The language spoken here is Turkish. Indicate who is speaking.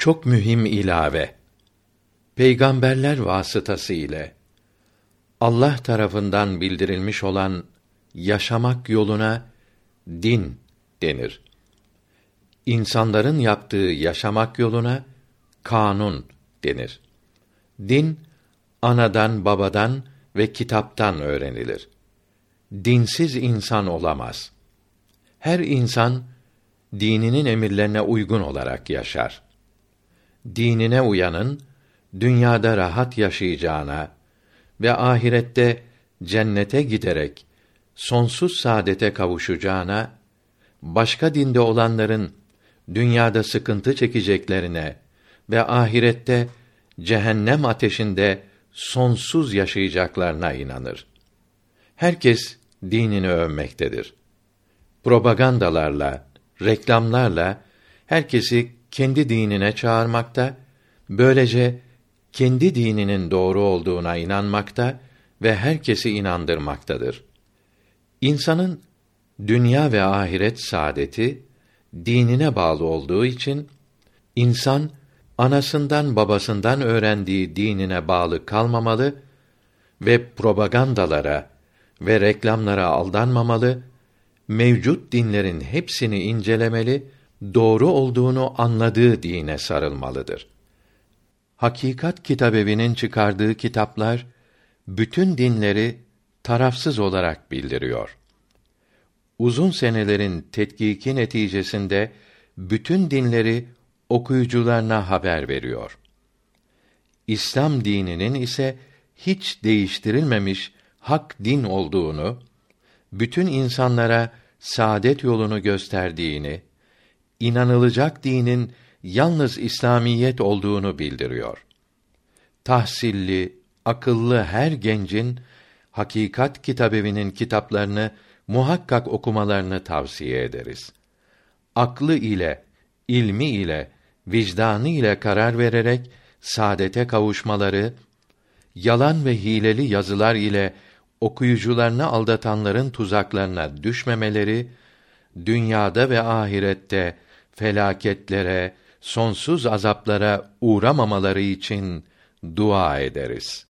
Speaker 1: Çok mühim ilave. Peygamberler vasıtası ile Allah tarafından bildirilmiş olan yaşamak yoluna din denir. İnsanların yaptığı yaşamak yoluna kanun denir. Din anadan, babadan ve kitaptan öğrenilir. Dinsiz insan olamaz. Her insan dininin emirlerine uygun olarak yaşar. Dinine uyanın dünyada rahat yaşayacağına ve ahirette cennete giderek sonsuz saadete kavuşacağına başka dinde olanların dünyada sıkıntı çekeceklerine ve ahirette cehennem ateşinde sonsuz yaşayacaklarına inanır. Herkes dinini övmektedir. Propagandalarla, reklamlarla herkesi kendi dinine çağırmakta, böylece kendi dininin doğru olduğuna inanmakta ve herkesi inandırmaktadır. İnsanın dünya ve ahiret saadeti dinine bağlı olduğu için insan anasından babasından öğrendiği dinine bağlı kalmamalı ve propagandalara ve reklamlara aldanmamalı, mevcut dinlerin hepsini incelemeli, doğru olduğunu anladığı dine sarılmalıdır. Hakikat Kitabevi'nin çıkardığı kitaplar bütün dinleri tarafsız olarak bildiriyor. Uzun senelerin tetkiki neticesinde bütün dinleri okuyucularına haber veriyor. İslam dininin ise hiç değiştirilmemiş hak din olduğunu, bütün insanlara saadet yolunu gösterdiğini, inanılacak dinin yalnız İslamiyet olduğunu bildiriyor. Tahsilli, akıllı her gencin Hakikat Kitabevi'nin kitaplarını muhakkak okumalarını tavsiye ederiz. Aklı ile, ilmi ile, vicdanı ile karar vererek saadete kavuşmaları, yalan ve hileli yazılar ile okuyucularını aldatanların tuzaklarına düşmemeleri, dünyada ve ahirette felaketlere, sonsuz azaplara uğramamaları için dua ederiz.